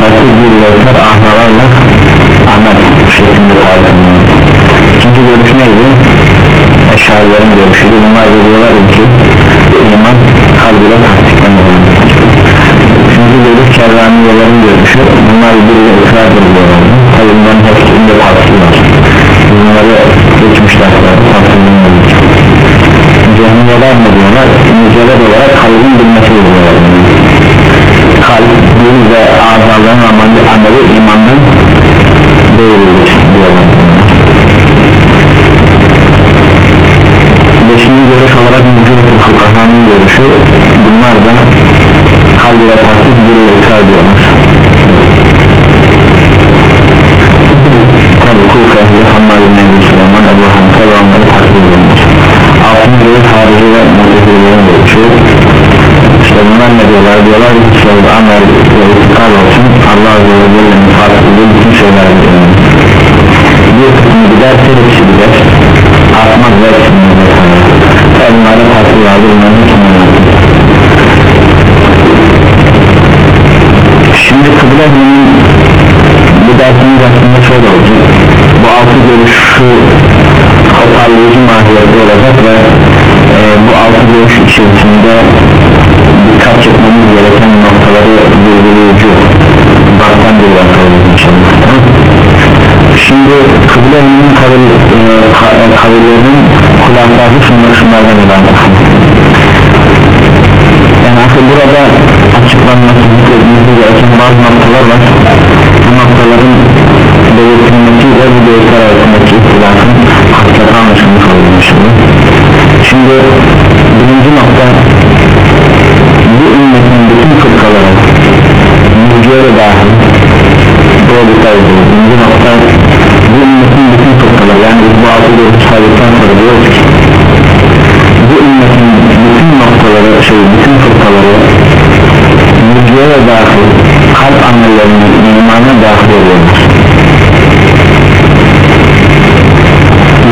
farklı bir yollar ahzalarla amel şeklinde tariflenir İkinci görüş neydi? Eşarilerin görüşüydü. Bunlar diyorlar ki iman kalb ile tasdiklenir Üçüncü görüş kerraniyelerin görüşü bunlar biriyle ısrardır diyorlar tabi bunların hepsinde tavsiye var bunları geçmişler Cehmiyeler ne diyorlar? Müceler olarak kalbin bilmesi diyorlar kalp, dil ve azaların ameli, ameli imandan değildir diyorlar Beşinci görüş olarak mücadele fukahanın görüşü bunlar da kalb ile tasdik bir ne diyorlar ki söz amel ve itikal olsun Allah Azze ve Celle'nin farklı bütün şeyler bir kısmı giderse hepsi gider artmaz ve hepsini gider farklı vardı bunların şimdi kıble bunun bu dersimiz aslında şöyle olacak. Bu altı görüşü toparlayıcı mahiyette olacak ve e, bu altı görüş içerisinde dikkat etmemiz gereken noktaları belirleyici baktan bir bakalım inşallah şimdi kıblenin kavil, e, kavillerinin kulakları şunlar şunlardan ibaret. Yani aslında burada açıklanması zikredilmesi gereken bazı noktalar var. Bu noktaların belirtilmesi ve bu görüşler arasındaki ihtilafın hakikati anlaşılmış inşallah şimdi birinci nokta bu ümmetin bütün fırkaları mücadele dahil sayılır birinci nokta bu ümmetin bütün fırkaları yani bu altı görüş saydıktan sonra diyoruz ki bu ümmetin bütün noktaları şey bütün fırkaları mücadele dahil kalp amellerinin imana dahil oluyorlar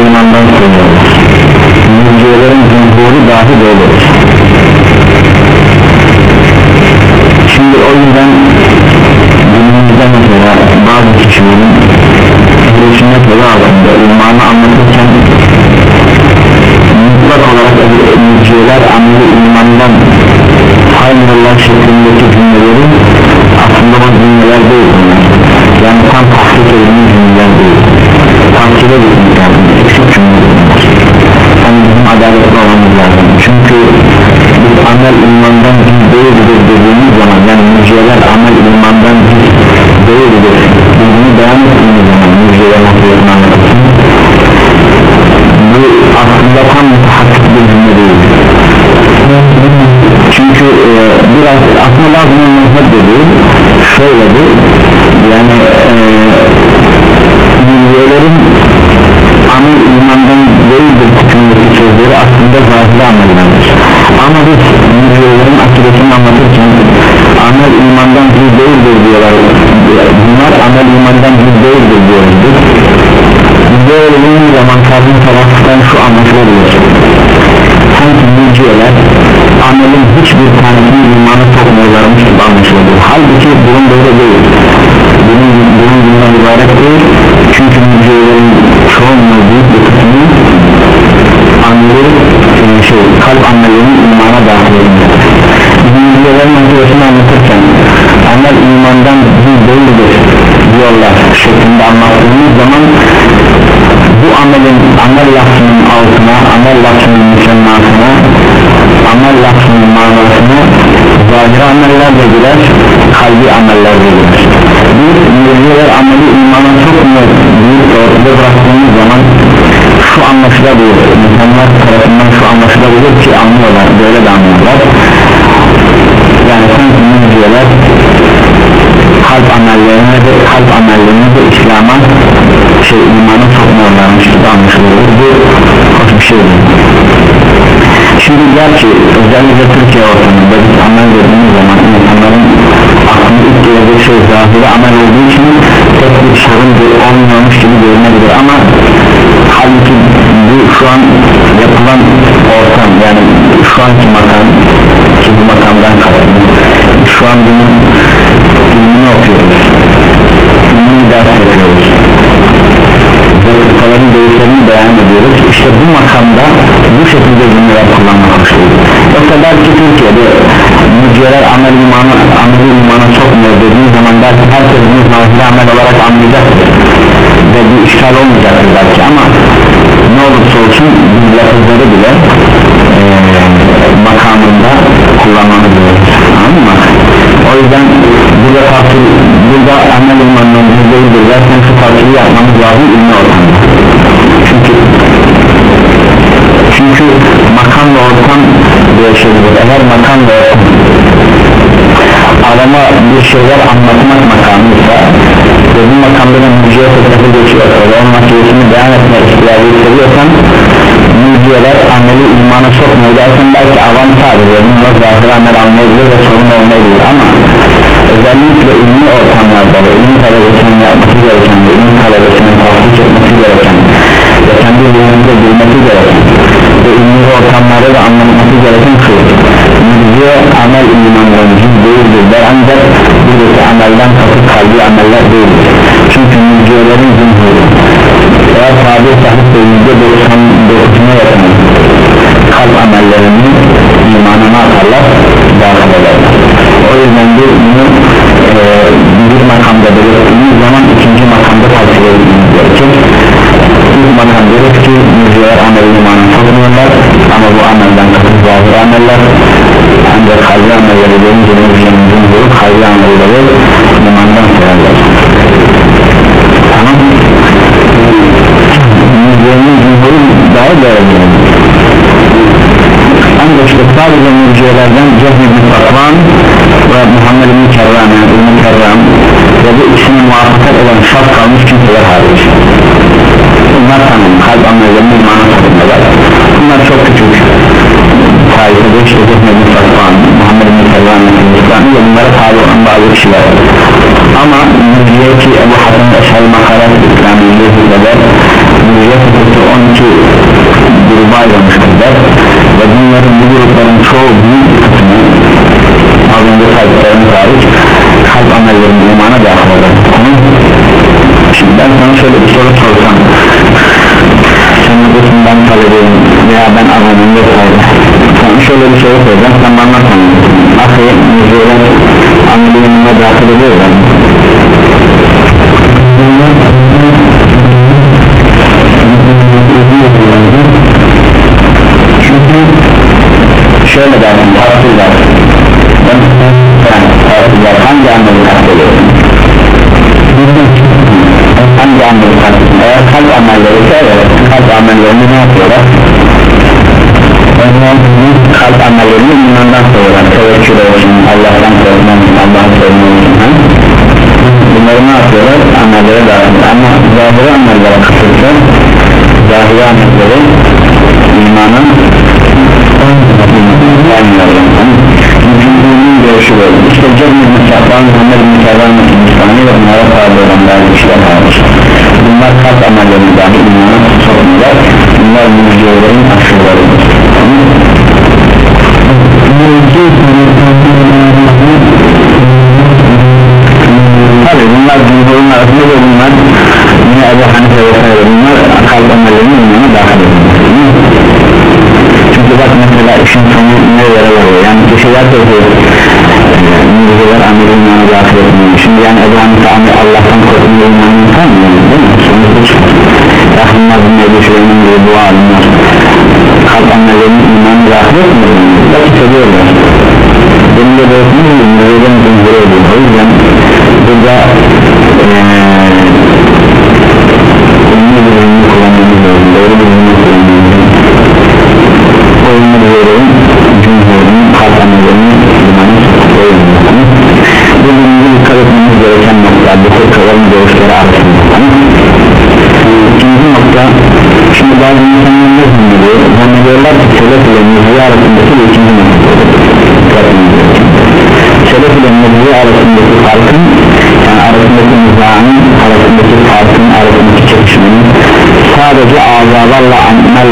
imandan soruyorlar mücadelerin cumhuru dahil oluyor şimdi o yüzden günümüzde mesela bazı kişilerin ehl-i sünnet yolu altında imanı anlatırken mutlak olarak mücadeleler ameli imandan hayırlar şeklindeki cümleleri aslında o cümleler değil yani tam tahsil edilmiş cümleler değil. Tahsil edilmiş lazım eksik cümleler yani bizim adaletli olmamız lazım. Çünkü biz amel imandan değildir dediğimiz zaman yani müjdeler amel imandan şey kalp amelinin imana dahil edilmesi bilgilerin meselesini anlatırken amel imandan bir değildir diyorlar şeklinde anlattığımız zaman bu amelin amel lafının altına amel lafının müsemmasına amel lafının manasına zahir ameller de girer kalbi ameller de girer biz ameli imana şimdi gerçi özellikle Türkiye ortamında biz amel dediğimiz zaman insanların aklına ilk geldiği şey zahiri amel olduğu için tek bir sorun olmuyormuş gibi görünebilir. Ama halbuki bu şu an yapılan ortam yani şu anki makam ki bu makamdan kastım şu an bunun ilmini okuyoruz. İlmini ders yapıyoruz kafaların değişlerini beyan ediyoruz. İşte bu makamda bu şekilde cümleler kullanmak hoşluyor yoksa belki Türkiye'de mücadele amel imanı amel imanı sokmuyor dediğin zaman belki herkes bunu zahiri amel olarak anlayacaktır. Ve bir işgal olmayacaktır belki ama ne olursa olsun biz lafızları bile e, makamında kullanmamız gerekir. Anladın mı? o yüzden burada tartı burada amel imanının yüzdeyidir zaten şu tartıyı yapmamız lazım ilmi ortamda çünkü çünkü makamla ortam değişebilir eğer makamla ortam adama bir şeyler anlatmak makamıysa ve bu makamda da müziğe geçiyorsa ve onun makinesini beyan etmek ihtiyacı hissediyorsan müziğeler ameli imana sokmuyor. Dersen belki avam sadece bunlar zahir amel anlayabilir ve sorun olmayabilir ama özellikle ilmi ortamlarda ve ilmi talebesinin yapması gereken ve ilmi talebesinin tahsis etmesi gereken ve kendi zihninde bilmesi gereken ve ilmi ortamlarda da anlaması gereken şu. Müziğe amel imandan cüz değildir. Der ancak buradaki amelden kasıt kalbi ameller değildir. Çünkü müziğelerin zümhürü eğer tabi sahip de ameller ancak kalbi amelleri deyince müziğin cümhuru kalbi amelleri imandan sayarlar tamam. Müziğinin cümhuru daha değerli ancak işte sadece mürciyelerden Cehmi bin Safvan ve Muhammed bin Kerram yani İbn Kerram ve bu ikisine muvaffakat olan şart kalmış kimseler hariç. Bunlar tanım kalp amellerinin imana takımdalar bunlar çok küçük sayesinde Cehmi bin Safvan Muhammed bin Kerram ve bunlara tabi olan bazı kişiler. Ama mürciye ki Ebu Hasan Eşhal Makarat İslamiyye hücreler mürciye fıkıhtı 12 gruba ayrılmıştırlar ve bunların bu grupların çoğu büyük kısmı az önce saydıklarımız hariç kalp amellerinin imana dahil olur şimdi ben sana şöyle bir soru sorsam sen neredesin ben talebeyim veya ben adamım vesaire sana şöyle bir soru soracağım sen bana anlatamıyorsun akıyı müzeler ameliyonuna dahil ediyorlar çünkü şöyle dersin bu müjdeler amelin yana dahil etmiyor şimdi yani Ebu Hanife amel Allah'tan korkmuyor imanını tanımıyor değil mi? sonuçta rahimler bin Ebu Süleyman gibi dua alimler kalp amellerinin imanı dahil etmiyor Belki seviyorlar. Benim de doğrusunu Nureden zinciri ediyor O yüzden burada Ünlü bir ünlü kullanmamız lazım. Doğru bir ünlü kullanmamız lazım. O ünlü bir ünlü Cumhurun amellerinin imanı koyulmasını Bu ünlü dikkat etmemiz gereken nokta Bu fırkaların görüşleri arasında İkinci nokta Şimdi bazı insanlar ne zannediyor Zannediyorlar ki selef ile müziği arasındaki bir ikinci nokta Selef ile müziği arasındaki farkın Yani arasındaki nizamın Arasındaki farkın arasındaki çekişmenin Sadece azalarla amel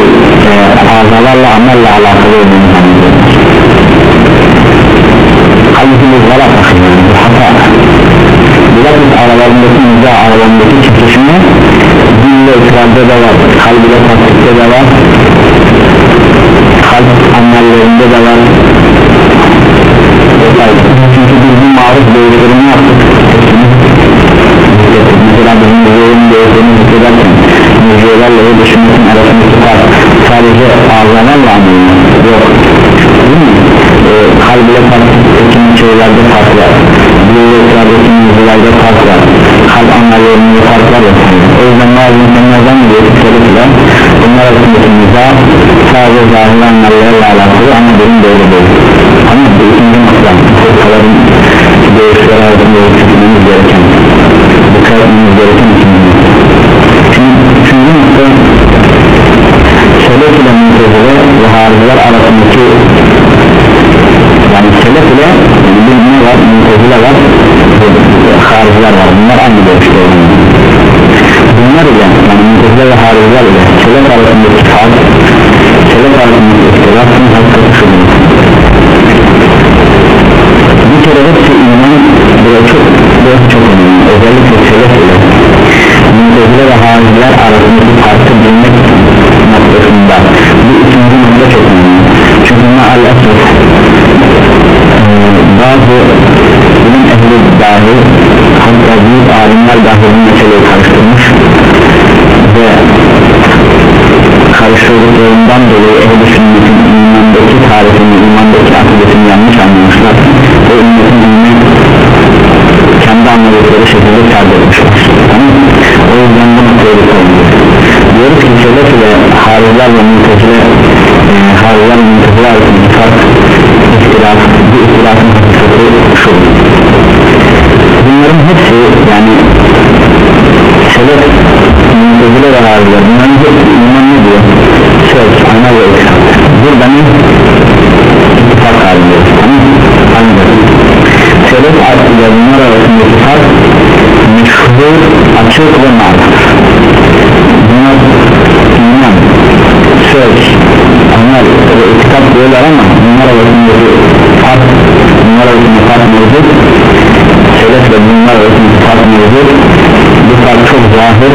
e, Azalarla amelle alakalı olduğunu tasdikte de var. Kalp amellerinde de var. Çünkü biz bu maruf görüşlerini yaptık. Mesela bizim müzeyenin görüşlerini hissederken müzeyelerle ve dışımızın arasındaki fark sadece ağzalarla anlıyor yok. Değil mi? Ee, kalbide tasdikteki şeylerde fark var. Dille ikrardaki müzelerde fark var. Kalp amellerinde fark var o yüzden bazı insanlardan diyor ki bunlar arasındaki niza sadece zahir amellerle alakalı ama benim doğru değil. Ama bu ikinci nokta fırkaların görüşleri arasında ölçütmemiz gereken dikkat etmemiz gereken ikinci şimdi üçüncü nokta selef ile müntezile ve hariciler arasındaki yani selef ile ne var müntezile var. Hariciler var bunlar aynı görüşte bunlar ile yani müntezile ve hariciler ile selef arasındaki fark selef arasındaki ihtilafın hakikati şudur bir kere hepsi iman böyle çok böyle çok önemli. Özellikle selef ile müntezile ve hariciler arasındaki farkı bilmek noktasında bu ikinci nokta çok önemli. Çünkü maalesef bazı bilim ehli dahi hatta büyük alimler dahi bu meseleyi karıştırmış ve karıştırdıklarından dolayı ehli sünnetin imandaki tarifini imandaki akıbetini yanlış anlamışlar ve ümmetin ilmi kendi anladıkları şekilde kaydetmişler tamam o yüzden bu noktaya diyoruz ki selef ile hariciler ve mültezile e, hariciler ve mültezile arasındaki fark ihtilaf bu ihtilafın hakikati şu. Bunların hepsi yani selef mültezile ve hariciler bunların hepsi iman ne diyor söz, amel ve ikram. Burada ne? İttifak halinde. Ancak selef ile bunlar arasındaki fark meşhur, açık ve maruf bunlar iman söz, amel ve itikad diyorlar ama bunlar arasındaki fark bunlar arasındaki fark mevcut. Selef ve bunlar arasındaki fark mevcut. Bu fark çok zahir,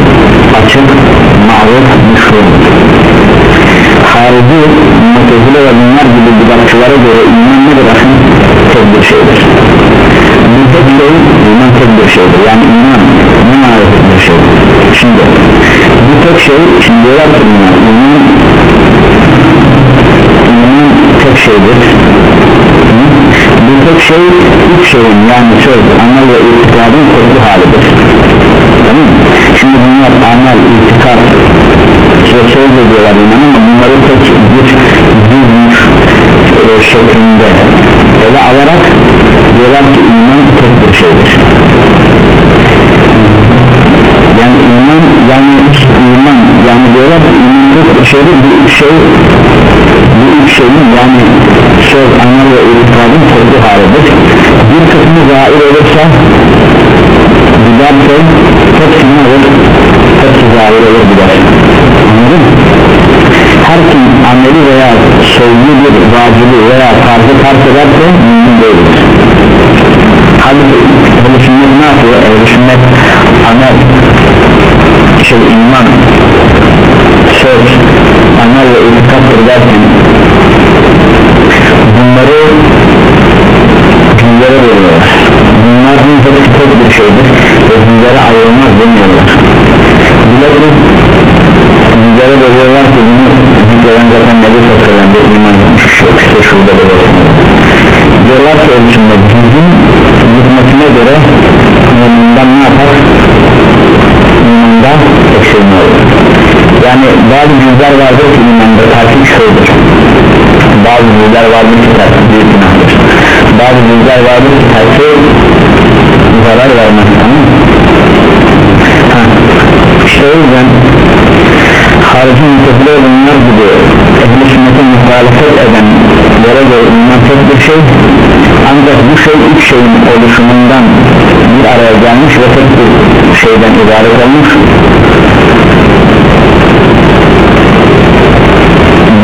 açık, maruf, meşhur harici, mutezile ve bunlar gibi bidatçılara göre iman nedir bakın tek bir şeydir? Bu tek şey iman tek bir şeydir. Yani iman ne marifet bir şeydir şimdi bu tek şey şimdi diyorlar ki iman iman iman tek şeydir bu tek şey üç şeyin yani söz, amel ve itikadın toplu halidir. Tamam şimdi bunlar amel, itikad ve söz ediyorlar iman ama bunları tek bir düzmüş e, şeklinde ele alarak diyorlar ki iman tek bir şeydir. Yani iman yani iman yani diyorlar ki iman tek bir şeydir. Bu üç şey bu üç şeyin yani söz, bir kısmı zahir olursa güzel şey hepsini olur. Hepsi zahir olur gider anladın her kim ameli veya sözlü bir vacibi veya tarzı terk ederse mümkün değildir. Halbuki ehl sünnet ne yapıyor? ehl sünnet amel şey iman söz amel ve itikattır derken bunları cümlere veriyorlar. Bunların hepsi tek bir şeydir ve cümlere ayrılmaz demiyorlar. Bilakis cümlere veriyorlar ki bunu zikreden zaten Nebi şekilde iman etmiş işte şurada da diyorlar ki ölçümde cüzün hükmetine göre müminden ne yapar? müminden eksilme olur yani bazı cüzler vardır ki imanda takip şöyledir. Bazı cüzler vardır ki takip büyük günahdır bazı cüzler vardır ki takip zarar vermez tamam işte o yüzden harici mütefile olanlar gibi ehl-i sünnete muhalefet eden yere göre iman bir şey. Ancak bu şey üç şeyin oluşumundan bir araya gelmiş ve tek bir şeyden ibaret olmuş.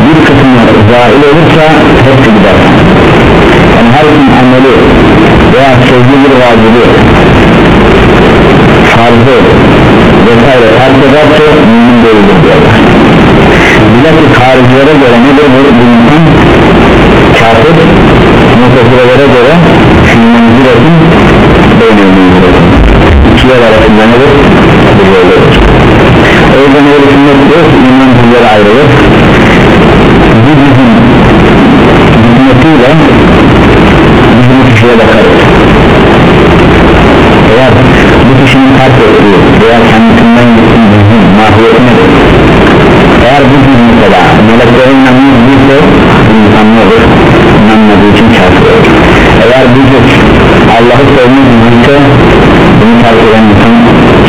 Bir kısmı zahil olursa hepsi gider yani her kim ameli veya sözlü bir vacibi farzı vesaire terk ederse mümin değildir diyorlar. Bilakis haricilere göre nedir bu, insan kafir mutezilelere göre filmenziletin beynelmenziletin iki yer arasında nedir? bir yoldadır o yüzden öyle sünnet diyor ki iman cüzleri ayrılır. Bu bizim hikmetiyle Allah'ı sevmiş değilse bunu terk eden insan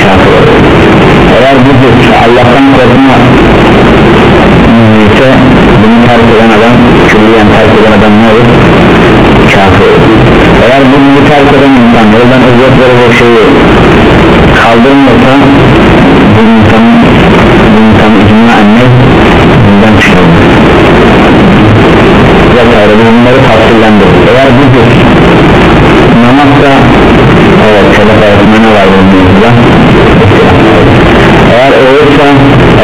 kafir olur. Eğer bu cüz Allah'tan korkma ise bunu terk eden adam külliyen terk eden adam ne olur? kafir olur. Eğer bunu terk eden insan yoldan özet verecek şeyi kaldırmıyorsa bu insan bu insan icma anne bundan çıkıyor vesaire bunları tavsiyelendir eğer bu namazda evet selef arasında ne var bunun yüzünden eğer olursa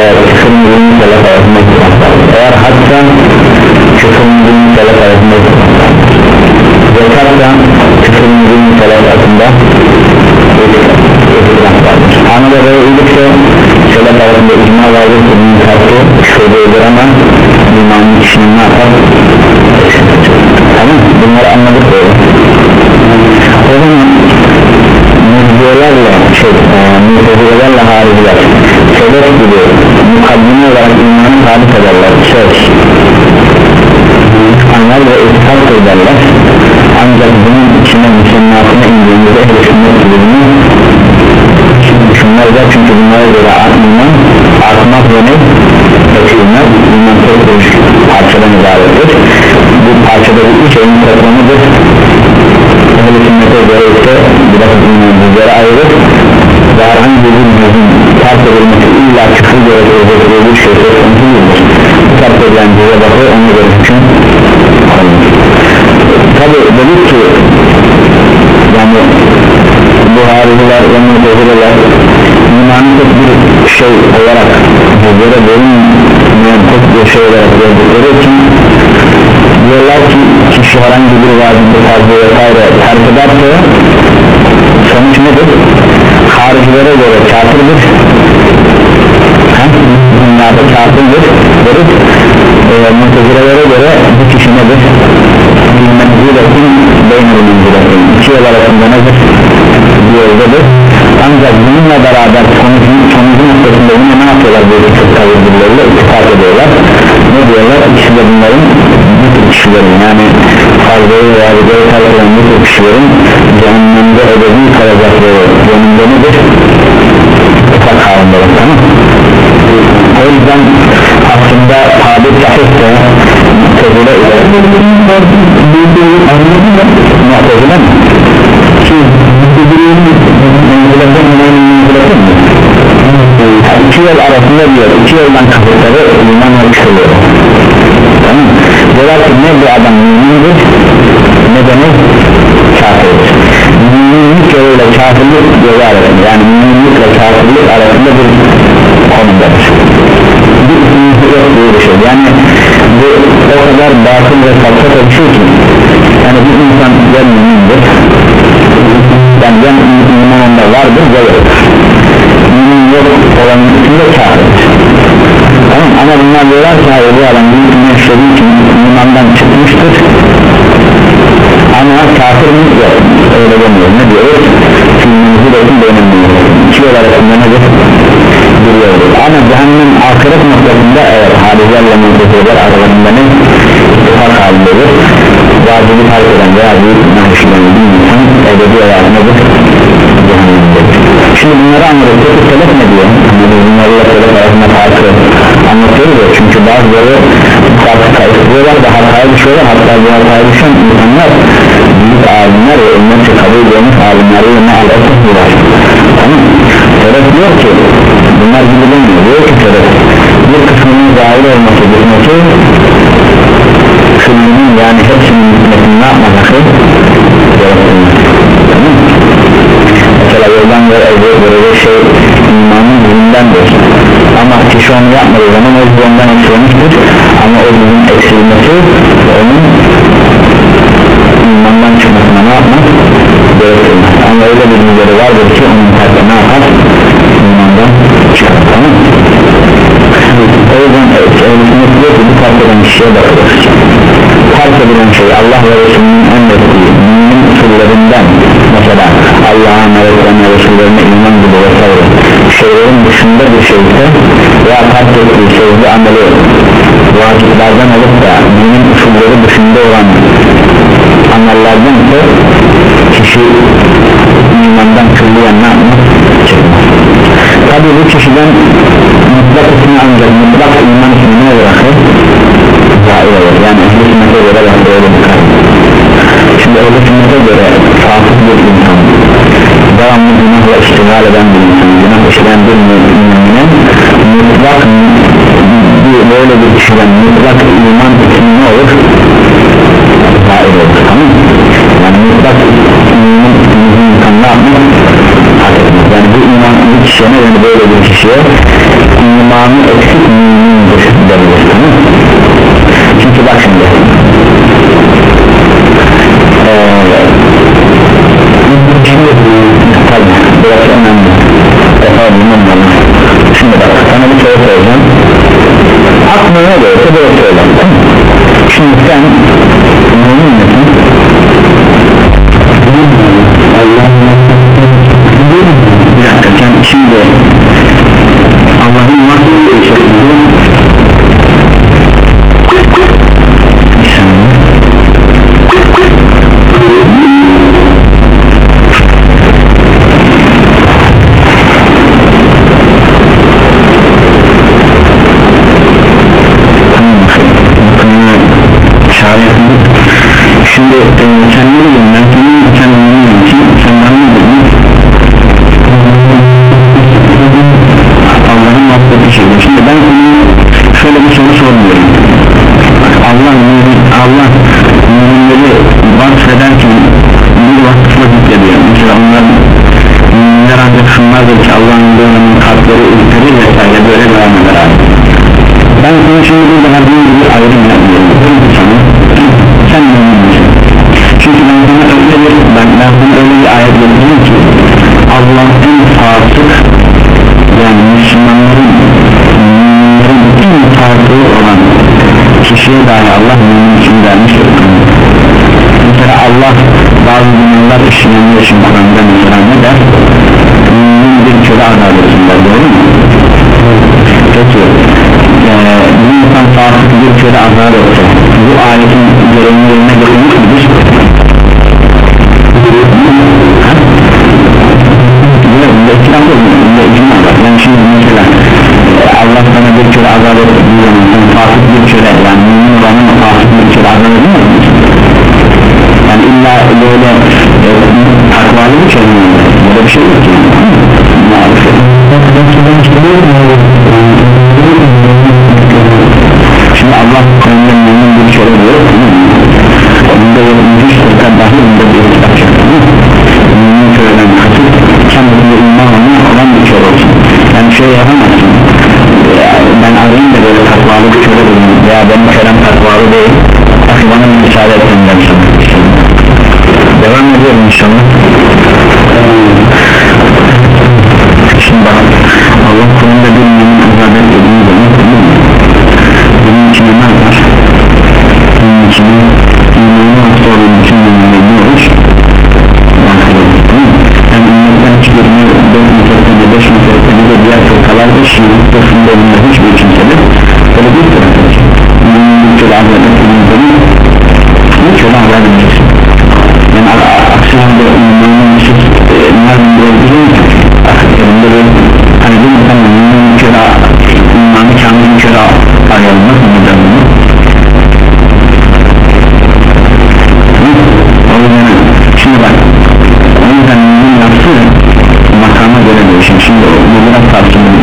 evet küfürün selef arasında eğer hatta küfürün selef arasında zekatla küfürün selef arasında Anada böyle iyilikse selef arasında icma vardır ki bunun farkı şöyledir ama imanın kişinin ne yapar? Tamam bunları anladık böyle o zaman müzdiyelerle şey, e, hariciler sebep gibi mukaddime olarak imanı sabit ederler söz anlar ve itikat ederler. Ancak bunun içine müsennatına indiğimizde ehl-i sünnet bunu düşünmezler çünkü bunlara göre iman artmak ve ne? eksilmez iman tek bir parçadan ibarettir. Bu parçada bu üç şeyin toplamıdır. Ehl-i sünnete göre ise biraz imancılara ayrılır herhangi bir cüzün terk edilmesi illa küfür gerektirecek bir şey söz konusu değildir terk edilen cüze bakır ona göre hüküm tabi dedik ki yani bu hariciler ve mutezileler imanı tek bir şey olarak cüzlere bölünmeyen tek bir şey olarak gördükleri için diyorlar ki kişi herhangi bir vacibi fazla vesaire terk ederse sonuç nedir? Haricilere göre kafirdir. Dünyada kafirdir verip e, mutezilelere göre bu kişi nedir? beynel menziletin iki yol arasında nedir? bir yoldadır. Ancak bununla beraber sonucun, sonucun noktasında yine ne yapıyorlar böyle çok kavurdurlarıyla ittifak ediyorlar. Ne diyorlar? ikisi de bunların bu tür kişilerin yani fazlayı veya videoyu terk eden cehennemde ödediği kalacakları yönünde nedir? ufak halındadır tamam o yüzden aslında tabi sahipse Mu'tezile ile Mu'tezile mi? Ki Mu'tezile'nin Mu'tezile'den Mu'tezile'den mi? İki yol arasında diyor iki yoldan kapıtları iman oluşturuyor tamam diyorlar ki ne bu adam mümindir ne de ne kafirdir müminlik yoluyla kafirlik yolu arasında yani müminlikle kafirlik arasında bir konumdadır bir yok diye bir şey. Yani bu o kadar batıl ve falsa bir şey ki yani bir insan ya mümindir yani ya iman onda vardır ya yok mümin yok olanın içinde kafirdir tamam ama bunlar diyorlar ki hayır bu adam iman işlediği için imandan çıkmıştır ama kafir yok. Öyle demiyor. Ne diyoruz filmimizi de olsun beğenmiyor iki yol arasında nedir yoldur ama cehennem ahiret noktasında evet hadislerle mutlular aralarında ne fark halindedir vacibi fark eden veya büyük günah işleyen bir insan ebedi olarak şimdi bunları peki selef ne diyor? Bunlarla selef arasında farkı anlatıyoruz çünkü bazıları farkı karıştırıyorlar da hataya düşüyorlar. Hatta bu hataya düşen insanlar büyük alimler ve ümmetçe kabul edilmiş alimleri yerine alakasılar tamam. Selef diyor ki. Bunlar gibi demiyor. Diyor ki selef bir kısmının zahir olması bilmesi küllünün yani hepsinin hikmetini ne yapması tamam. Mesela yoldan ve evde böyle şey imanın yüzündendir ama kişi onu yapmadığı zaman o yüzünden eksilmiştir ama o yüzün eksilmesi onun imandan çıkmasına ne yapmaz gerektirmez ama öyle bir müdürü vardır ki onun kalbi ne yapar imandan çıkar tamam mı? o yüzden öylesine diyor ki bu fark eden kişiye bakılır fark edilen şey Allah ve Resulünün emrettiği mümin usullerinden mesela Allah'a meleklerine Resullerine iman gibi vesaire şeylerin dışında bir şeyse veya fark ettiği sözlü ameli vaciplerden olup da mümin usulleri dışında olan amellerden ise kişi imandan külliyen ne yapmaz? tabi bu kişiden mutlak ismi ancak mutlak iman ismini bırakır zahir olur yani ehli sünnete göre bak öyle bir şimdi ehli sünnete göre fasık bir insan devamlı günahla iştigal eden bir insan günah işleyen bir müminin mutlak böyle bir kişiden mutlak iman ismi ne olur? Zahir olur tamam yani mutlak ismini insan ne yapmaz? yani bu iman bir kişiye yani böyle bir kişiye imanı eksik mümindir derilir tamam çünkü bak şimdi tabi burası önemli efendim önemli şimdi bak sana bir soru soracağım aklına ne gelirse böyle söyle şimdi sen mümin misin? Şey yapamazsın. Ben arayayım da böyle takvalı bir köle bulayım. Ya benim kölem takvalı değil. Bana müsaade etsin dersin. Devam ediyorum inşallah. içinde bulunan hiçbir kimsenin böyle bir tarafı bunun çölahlarına bulunduğunu hiç ona haber vermeyeceksin yani aksi halde umumunun için bunlar bulabilir aksiyonunda böyle hani bir insan umumunun köla umanı kamilin köla ayrılmaz mı neden bunu o yüzden şimdi bak o yüzden bunun yaptığı makama göre değişim şimdi bu biraz tartışmalı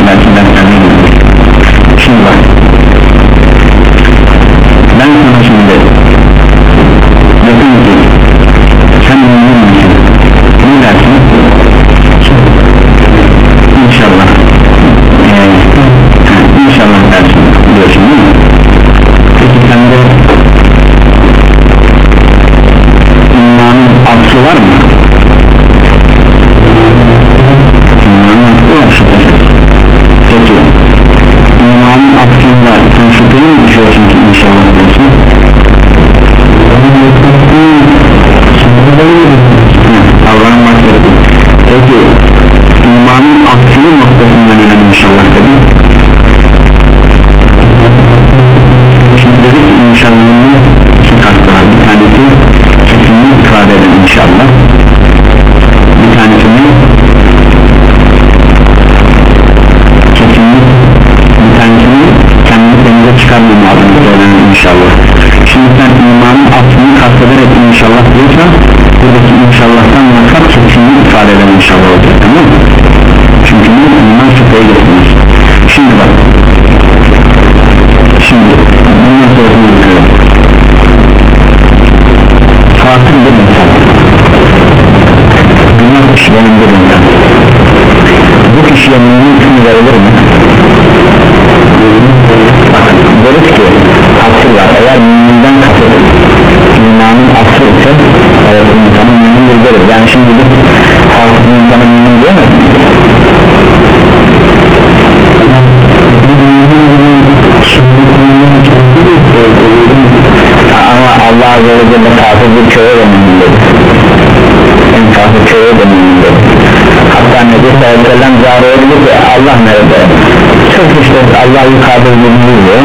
Allah yukarıda bilmiyor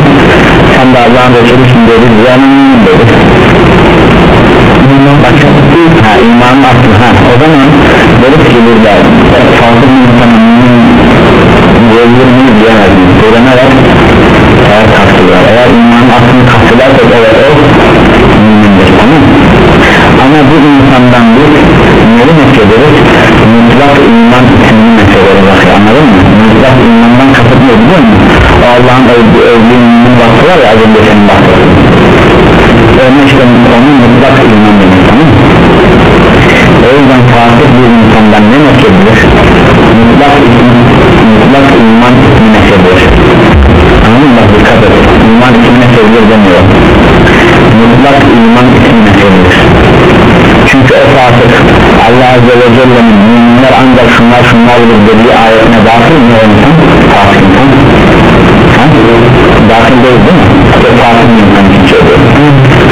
sen de Allah'ın Resulüsün Allah'ın övdüğünün vakti var ya az önce senin bahsettiğin. Onu işte onun mutlak iman demek tamam mı? O yüzden fasık bir insandan ne nefredilir mutlak mutlak iman ismi nefredilir anladın mı? Dikkat et. İman ismi nefredilir demiyor. Mutlak iman ismi nefredilir çünkü o fasık Allah Azze ve Celle'nin müminler ancak şunlar şunlardır dediği ayetine dahil mi o insan fasık insan? Dahil değil mi? fasık bir insan için söylüyor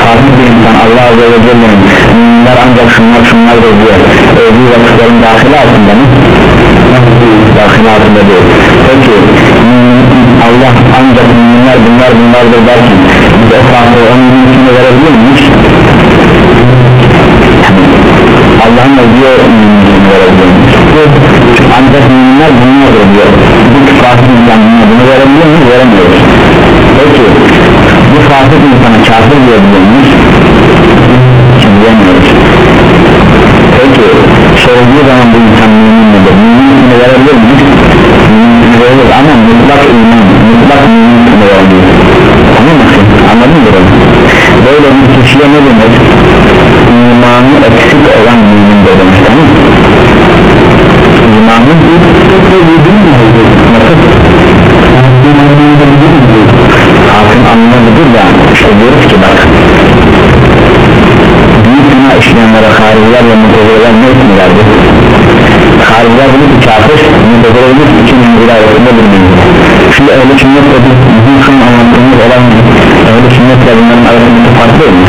fasık bir insan Allah Azze ve Celle'nin müminler ancak şunlar şunlardır diye övdüğü vakıfların dahil altında mı? dahil altında değil peki Allah ancak müminler bunlar bunlardır derken biz o fasığı onun mümkünü verebilir miyiz? Allah'ın övdüğü mümkünü verebilir miyiz? Ancak müminler bunlardır diyor bu fasık insan bunu verebilir miyiz? veremiyoruz peki bu fasık insana kafir diyebilir miyiz? diyemiyoruz peki sorulduğu zaman bu insan mümin midir? mümin verebilir miyiz? mümin verilir ama mutlak iman mutlak mümin verebilir tamam mı? anladın mı böyle bir kişiye ne denir? imanı eksik olan mümin de tamam mı? İmanı Hakim anlamıdır da işte diyoruz ki bak büyük günah işleyenlere hariciler ve mutezeler ne etmiyorlardı hariciler bunu ki kafir mutezeler bunu ki iki menzile arasında bir menzile şu ehli sünnetle biz bizim şu anlattığımız olan ehli sünnetle bunların arasındaki fark değil mi?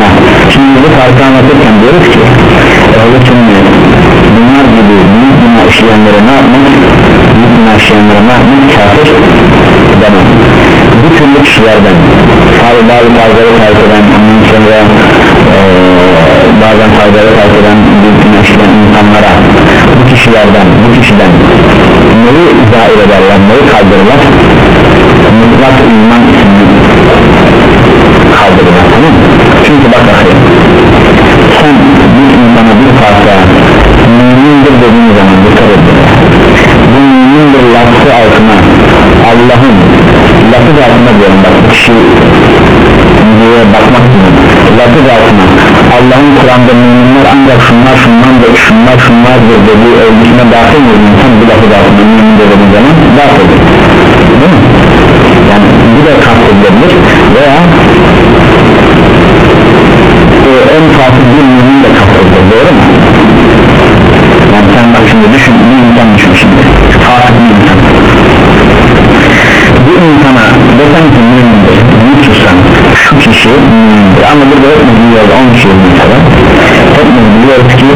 Ha. şimdi bu farkı anlatırken diyoruz ki ehli sünnet bunlar gibi büyük günah işleyenlere ne yapmak büyük günah işleyenlere ne yapmak kafir demem bu türlü kişilerden tabi bazı tarzları terk eden ondan sonra ee, bazen faydalı terk eden büyük günah işleyen insanlara bu kişilerden bu kişiden neyi zahir ederler neyi kaldırırlar? Mutlak iman ismini kaldırırlar tamam çünkü bak bakayım sen bir insana bir parça mümindir dediğin zaman dikkat et bu mümindir lafı altına Allah'ın lafı altına diyorum. Bak kişi diye bakmak lafı altına Allah'ın Kur'an'da müminler ancak şunlar şunlardır şunlar şunlardır dediği övgüsüne dahil mi? İnsan bu lafı altına mümindir dediği zaman dahil. Değil yani bu da kastedilebilir veya e, en fazla bir mümin de kastedilir doğru mu? Şimdi düşün bir insan düşün şimdi. Fasık bir insan. Bu insana desen ki mümindir tutsan şu kişi mümindir ama burada hepimiz biliyoruz 10 kişi mesela hepimiz biliyoruz ki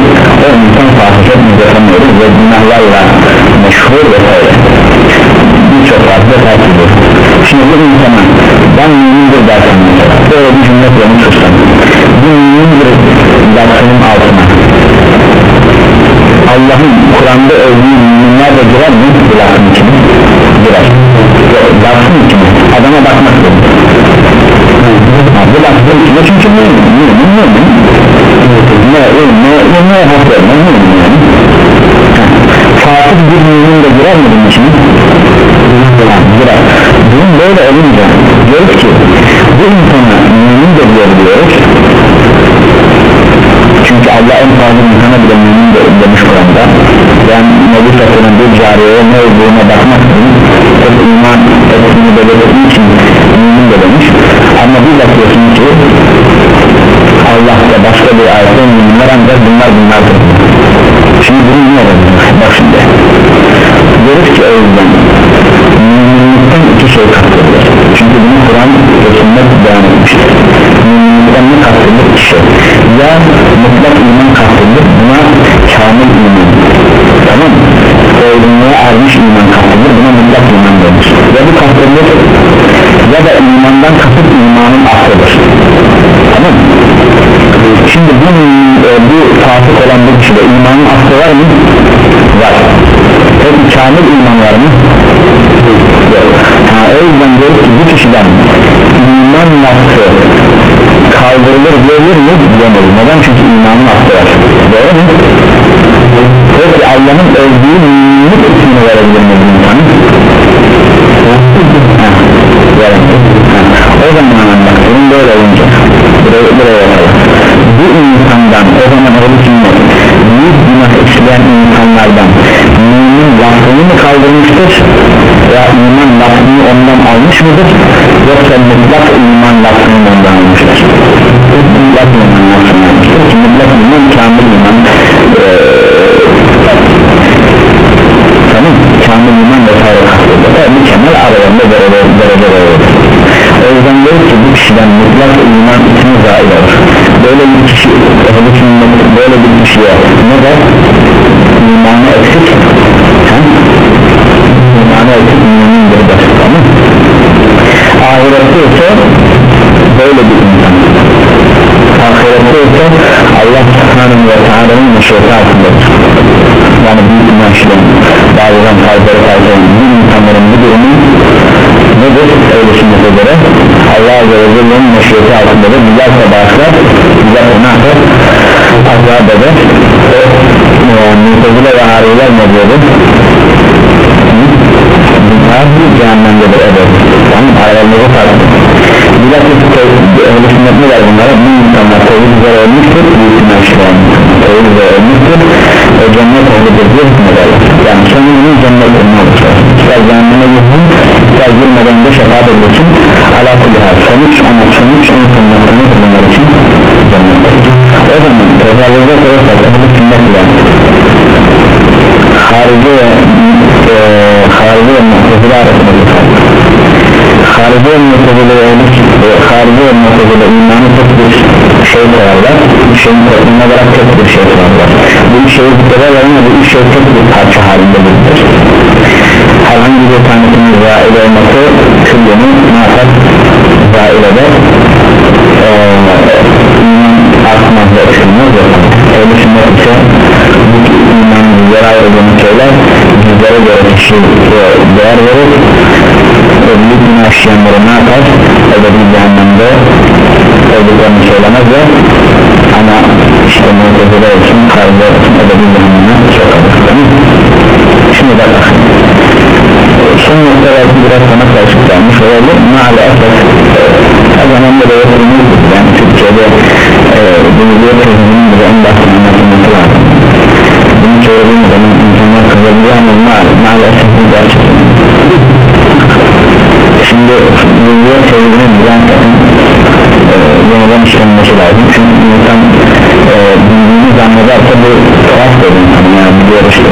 o insan fasık hepimiz yapamıyoruz ve günahlarla meşhur vesaire. Birçok fazla ediyor. Şimdi bu insana ben mümindir dersen mesela. Böyle bir cümle kurmuş tutsan bu mümindir dersinin altına Allah'ın Kur'an'da övdüğü müminler de girer mi? Bu lafın içine girer lafın içine adama bakmak lafın içine çünkü mümin mümin mümin ne ne ne ne hak vermez mümin yani fasık bir mümin de girer mi bunun içine? girer bunun böyle olunca diyoruz ki bu insana mümin de diyebiliyoruz çünkü Allah en fazla insana bile mümin Bir cariyeye ne olduğuna bakmaksızın hep iman ettiğini belirttiği için mümin de demiş. Ama bir bakıyorsun ki Allah'ta başka bir ayette müminler ancak bunlar bunlardır. Şimdi bunu niye olabilir bak şimdi. Diyoruz ki o yüzden müminlikte müminlikten iki şey kastedilir çünkü bunu Kur'an sünnet beyan etmiştir. Müminlikten ne kastedilir iki şey? Ya mutlak iman kastedilir buna kamil iman mı olgunluğa ermiş iman kastedilir buna mutlak iman denir ya bu kastedilir ya da imandan kasıt imanın aslıdır tamam şimdi bu, e, bu fasık olan bu kişide imanın aslı var mı? var peki kamil iman var mı? ha, o yüzden diyoruz ki bu kişiden iman nasıl kaldırılır diyebilir mi? diyemeyiz neden? çünkü imanın aslı var doğru mu? Peki Allah'ın övdüğü müminlik ismini verebilir mi bu insanın? o zaman anlattığım böyle olunca. Buraya, buraya bu insandan o zaman öyle sünnet büyük günah işleyen insanlardan mümin lafını mı kaldırmıştır? Ya iman lafını ondan almış mıdır? Yoksa mutlak iman lafını ondan almıştır kamil iman vesaire kastedilir evet, mükemmel aralarında derece derece o yüzden diyor ki bu kişiden mutlak iman ismi zahir olur. Böyle bir kişi böyle bir kişiye ne der? İmanı eksik imanı eksik mümindir der tamam ahirette ise böyle bir insan. Ahirette ise Allah subhanahu ve teala'nın meşrutu altındadır yani büyük işleyen bazen fazları fazlayan bu insanların bu durumu nedir? Öyle sünnete göre Allah Azze ve Celle'nin meşrutu altındadır güzelse bağışlar güzelse ne yapar azab eder. Yani mutezile ve hariler ne diyordu bunlar cehennemdedir evet tamam aralarında farklı bilakis öyle sünnet ne var bunlara bu insanlar tevhid üzere ölmüştür büyük günah işleyen tevhid üzere ölmüştür ve cennet ehlidir diye hükmederler yani sonunun cennet olma olacak ister cehenneme gitsin ister girmeden de şefaat edilsin ala kulli hal sonuç ama sonuç en son noktamız bunlar için cennet o zaman tezahürde koyarsak ehli sünnet ile harici ve e, harici ve muhtezile arasındaki fark harici ve muhtezile harici ve muhtezile imanı tek bir şey koyarlar bir şeyin toplum olarak tek bir şey koyarlar bu üç şeyi zikreler ama bu üç şey tek bir parça halinde birdir herhangi bir tanesinin zail olması küllünü ne yapar zail eder iman artmaz ve ışınmaz yok öyle sünnet ise zarar olduğunu söyler bizlere göre kişi değer verir. Ve büyük günah işleyenleri ne yapar? Ebedi cehennemde olduklarını söylemez ve ama işte muhtezede olsun kalbe olsun ebedi cehenneme sokar şimdi bak son nokta belki biraz sana karışık gelmiş olabilir. Maalesef her zaman da böyle yani Türkiye'de e, bulunduğu tezinin bile en başta anlatılması lazım bunu söylediğim zaman insanlar kazanıyor ama ma- maalesef bu gerçekten şimdi tezinin bilen takım e, yeniden işlenmesi lazım. Çünkü insan e, bildiğini zannederse bu tuhaf bir insan yani biliyor işte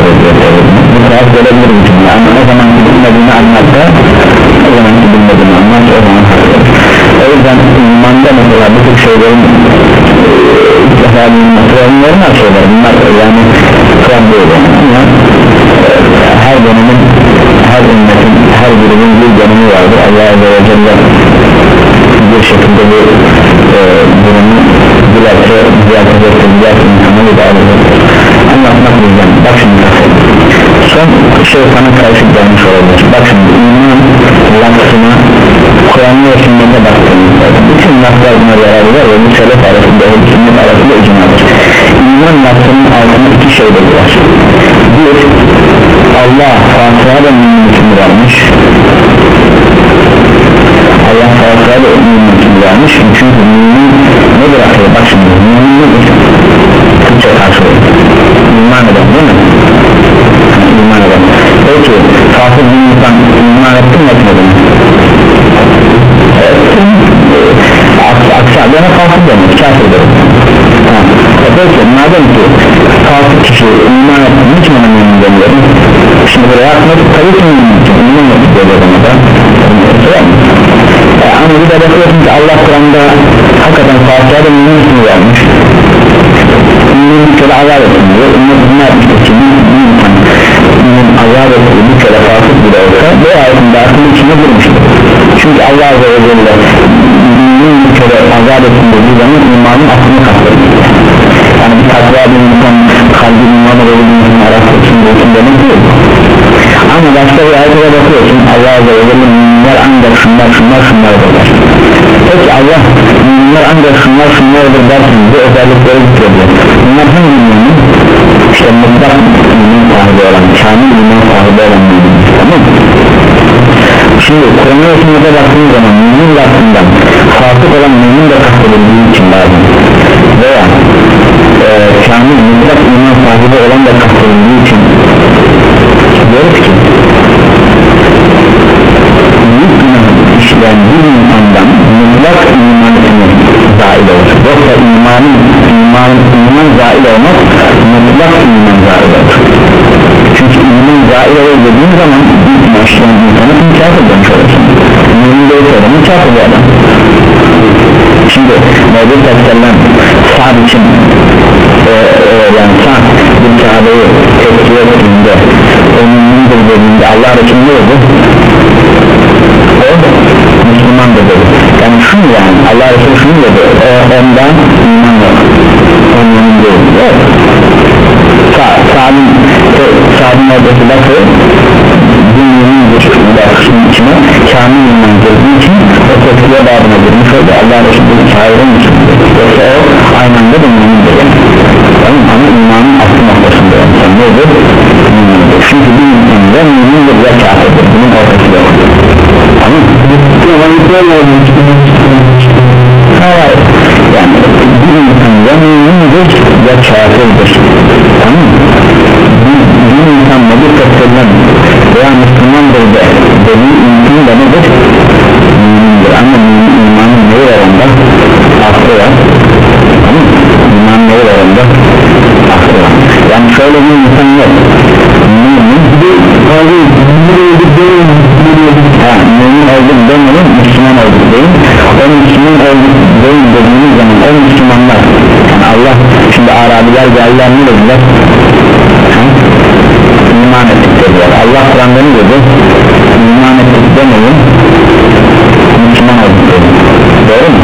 bu tuhaf gelebilir bir cümle ama ne zaman bilmediğini anlatsa o zaman bilmediğini anlat o zaman o yüzden imanda mesela bu tür şeylerin ilk defa normal şeyler bunlar yani tuhaf değil ama e, her dönemin her ümmetin her grubun bir dönemi vardır. Allah Azze ve Celle bir şekilde bu e, durumu dilerse ederse ziyaret insanı idare eder. Anlatmak bizden bak şimdi. Son şey sana karışık gelmiş olabilir. Bak şimdi. İman lafzına Kur'an'ı ve sünnete baktığımızda bütün laflar buna yarar ve bu selef arasında sünnet arasında icmadır iman lafzının altında iki şey var bir Allah Fatiha'da da mümin vermiş. Allah Fatiha'da da mümin vermiş. Çünkü mümin ne bırakıyor? Bak şimdi mümin nedir buraya atmak tabii ki zamanda? Ama bir de bakıyorsun ki Allah Kur'an'da hakikaten Fatiha'da mümin ismi vermiş. Mümin bir kere azap etsin diyor. Ümmet ne yapmıştır ki mümin azap etsin bir kere fasık bile olsa bu ayetin dağıtının içine girmiştir. Çünkü Allah Azze ve Celle mümin bir kere azap etsin dediği zaman imanın aklını kaptırır yani bir takva bir insan kalbi imanı ve bir insan arasında için demek değil ama başka bir ayete bakıyorsun Allah Azze ve Celle müminler ancak şunlar şunlar şunlar derler. Peki Allah müminler ancak şunlar şunlar olur derken bu özellikleri zikrediyor bunlar hangi mümin? işte mutlak mümin sahibi olan kamil mümin sahibi olan mümin. Tamam şimdi Kur'an'ın etimine baktığın zaman mümin lafından fasık olan mümin de kastedildiği için lazım veya e, kamil mutlak iman sahibi olan da kastedildiği için diyoruz ki büyük günah işleyen bir insandan mutlak iman zahil olur. Yoksa imanın iman, iman zahil olmaz mutlak iman zahil olur. Çünkü iman zahil olur dediğin zaman günah işleyen insanı inkar edilmiş olursun? Mümin değilse adamı inkar ediyor adam. Şimdi Nebi Aleyhisselam Sa'd için e, e, yani Sa'd bir sahabeyi tepki ettiğinde o mümindir dediğinde Allah Resulü ne oldu? O Müslümandır dedi. Yani şunu yani? Allah Resulü şunu dedi? O ondan iman yok. O mümin değil. Evet Sa'd'ın Sa'd'ın oradaki lafı mümindir lafının içine kamil iman girdiği için o tepkiye bağına girmiş oldu Allah Resulü çağırır mısın yoksa o aynı anda da mümindir yani tamam ama imanın aslı noktasında yani. Nedir? çünkü bir insan ya mümindir ya kafirdir bunun ortası yok tamam hayır yani bir insan ya mümindir ya kafirdir tamam bir, bir insan Nebi Aleyhisselam veya Müslümandır de dediği insan da nedir? mümindir ama imanın neyi var onda? aklı var tamam imanın neyi var onda? aklı var yani şöyle bir insan yok mümin ha, olduk demeyin Müslüman olduk deyin o Müslüman olduk deyin dediğiniz zaman o Müslümanlar yani Allah şimdi Arabiler geldiler ne dediler? İman ettik dediler. Allah Kur'an'da ne dedi? İman ettik demeyin Müslüman olduk dedi. Doğru mu?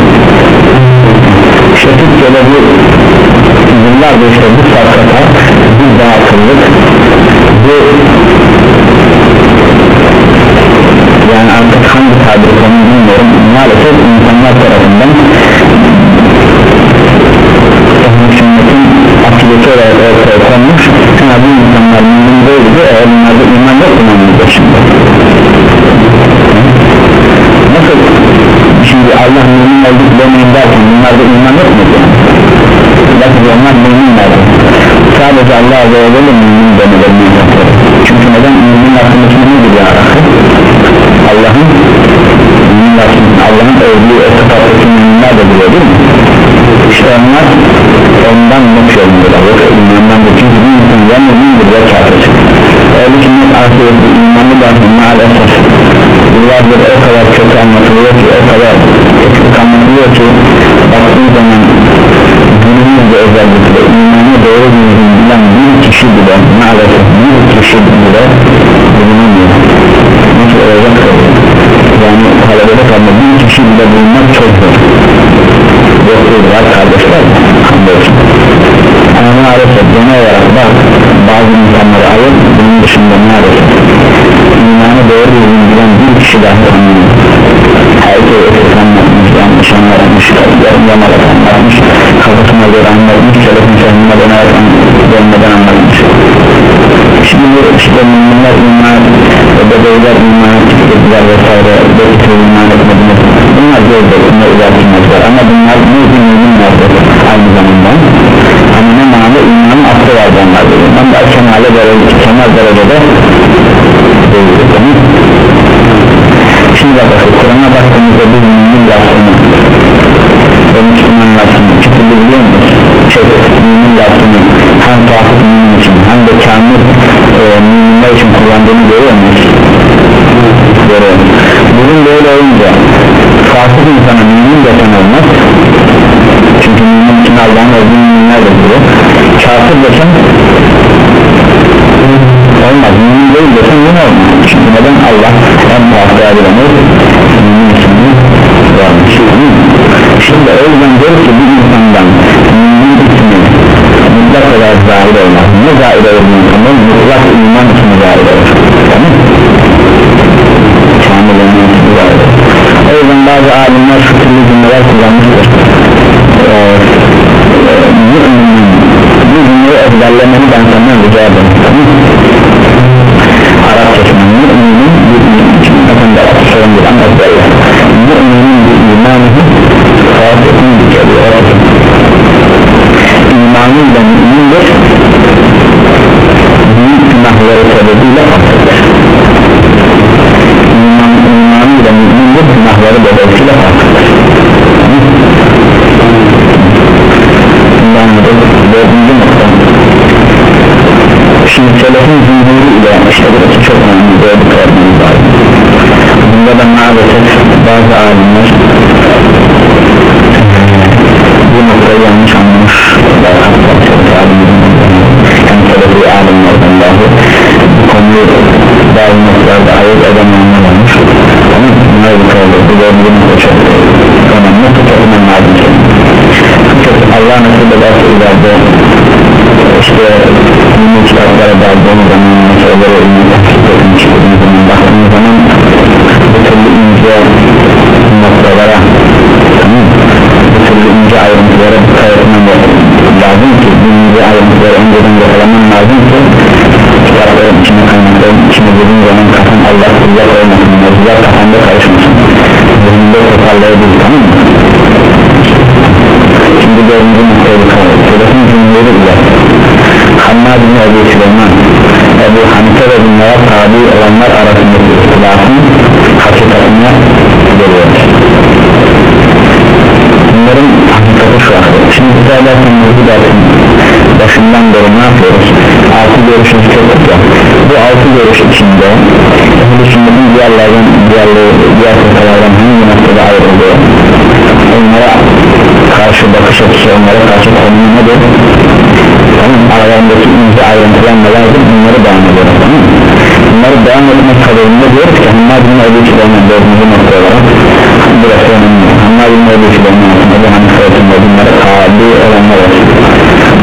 İşte Türkiye'de bu yıllardır işte bu sarkata bu dağıtımlık bu yani artık hangi tabir konu bilmiyorum. Maalesef insanlar tarafından sünnetin akidesi olarak ortaya konmuş. Ha bu insanlar mümin değildi. Eğer bunlarda iman yok mümin şimdi nasıl? Şimdi Allah mümin olduk demeyin derken bunlarda iman yok mu bakın onlar müminler sadece Allah Azze ya mümindir ya kafir. Öyle ki net ahirette imanlı da maalesef yıllardır o kadar kötü anlatılıyor ki o kadar kötü anlatılıyor ki baktığın zaman günümüzde özellikle imanı doğru düzgün bilen bir kişi bile maalesef bir kişi bile bulunamıyor. Nasıl olacak yani talebede kalma bir kişi bile bulunmak çok zor. Yoktur var kardeşler hamdolsun. Ama maalesef genel olarak bak bazı insanları ayıp bunun dışında maalesef imanı doğru düzgün bilen bir kişi dahi anlıyor herkes eksik anlatmış yanlış anlatmış yarım yamalak anlatmış kafasına göre anlatmış telefon kendine dönerek dönmeden anlatmış şimdi işte müminler iman bebeğler iman ettikler vesaire bekçe iman etmediler. Bunlar gözler bunlar ilerlemezler ama bunlar ne müminlerdir aynı zamanda. Ama ne manada imanın aklı var onlarda ben de kemale derece kemal derecede şimdi bakın Kur'an'a baktığımızda bir mümin yaptığını ve Müslüman iki türlü biliyor musunuz? şey mümin yaptığını hem tuhaflık mümin için hem de kamil e, müminler için kullandığını görüyor musunuz? görüyoruz bugün böyle olunca fasık insana mümin desen olmaz. Çünkü mümin için Allah'ın olduğu müminler de diyor kafir desen olmaz. Mümin değil desen yine olmaz? Çünkü neden Allah en fasık abilemez mümin ismini vermiş şimdi o yüzden diyor ki bir insandan mümin ismi mutlak olarak zahir olmaz. Ne zahir olur insandan? Mutlak iman ismi zahir olur. Tamam kamil o yüzden bazı alimler şu türlü cümleler kullanmıştır. Ee, müminin bu ezberlemeni ben senden rica ederim. Mı? Arapçasını müminin da sorun değil ama ezberle müminin bir imanı fasıkın bir kere imanıyla mümindir büyük günahları sebebiyle fasıktır İman, imanıyla mümindir günahları dolayısıyla fasıktır bundan da dördüncü şimdi selefin zihniri ile işte burası çok önemli bir problem var bunda da maalesef bazı alimler bu noktayı yanlış anlamış yani selefi alimlerden dahi bu konuyu bazı noktalarda ayırt edemeyenler olmuş. Ama bunlar bir kaldı bu dördüncü nokta çok önemli çok önemli Allah nasıl ederse ileride işte ünlü kitaplara daldığımız zaman meseleleri ünlü kitapların çıktığımız zaman baktığımız zaman bu türlü ince noktalara bu türlü ince ayrıntılara dikkat etmem lazım ki bu ince ayrıntıları önceden yakalaman lazım ki kitapların içine kaynakların içine girdiğin zaman kafan Allah kullak olmasın mevzular kafanda karışmasın. Zihninde toparlayabil etmek kadarıyla diyoruz ki Hammad bin Ebu Süleyman dördüncü nokta olarak burası önemli. Hammad bin Ebu Süleyman Ebu Hanife arasında bunlara tabi olanlar olsun.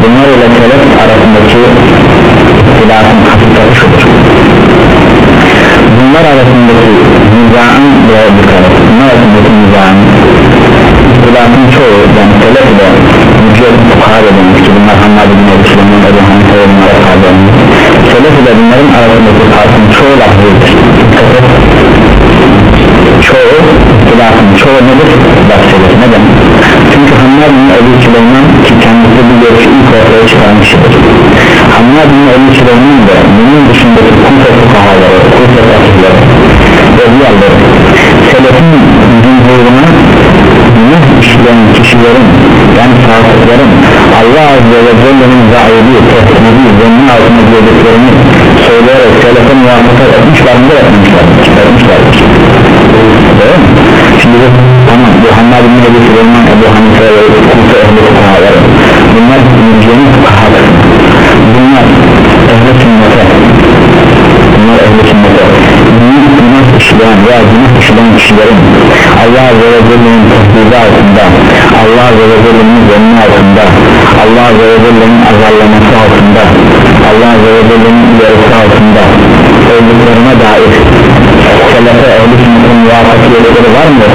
Bunlar ile selef arasındaki ihtilafın hakikati şudur bunlar arasındaki nizam buraya dikkat. Bunlar arasındaki nizam ihtilafın çoğu yani selef ile mücadele fukhar edilmişti bunlar Hammad bin Ebu Süleyman ile bunların arasındaki farkın çoğu lafzıdır çoğu ihtilafın çoğu nedir? lafzıdır neden? çünkü Hammad bin Ebu Süleyman ki kendisi bu görüşü ilk ortaya çıkaran kişidir Hammad bin Ebu Süleyman da bunun dışındaki kufe fukahaları kufe fakirleri ve diğerleri selefin cumhuruna günah işleyen kişilerin yani fasıkların Allah Azze ve Celle'nin zahiri, tehdidi, zemmin altına girdiklerini söyleyerek selefe muvafakat etmişler mi? De etmişler. Etmişlerdir değil şimdi bu tamam bu Hammad bin Ebu Süleyman Ebu Hanife ve Kufa ehli fukahaları bunlar mürciyenin fukahaları bunlar ehli sünnete bunlar ehli sünnete işleyen veya günah işleyen kişilerin Allah Azze ve Celle'nin tehdidi altında Allah Azze ve Celle'nin zemini altında Allah Azze ve Celle'nin azarlaması altında Allah Azze ve Celle'nin uyarısı altında olduklarına dair selefe ehli sünnetin muvafakiyetleri var mı?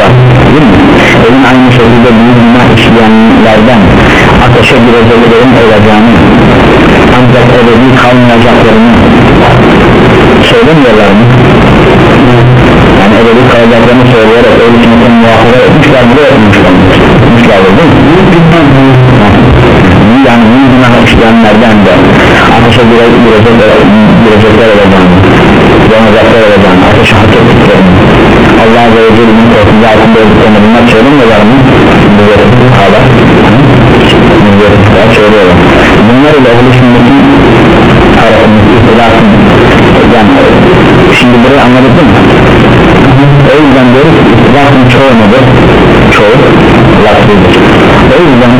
var değil mi? Evin aynı şekilde büyük günah işleyenlerden ateşe gireceklerin olacağını ancak ebedi kalmayacaklarını söylemiyorlar mı? yani ebedi kalacaklarını söyleyerek öyle sınıfın muhafıza etmişler mi de etmişler etmişler değil mi? yani bu günah işleyenlerden de ateşe girecekler, girecekler olacağını yanacaklar olacağını ateşe hak ettiklerini Allah Azze ve Celle'nin korkunca altında olduklarını bunlar söylemiyorlar mı? bu hala müzerifler söylüyorlar bunlar ile ehl-i sünnetin arasındaki ihtilafın yani şimdi burayı anladık mi? o yüzden diyoruz ki ihtilafın çoğu nedir? çoğu lafzıdır o yüzden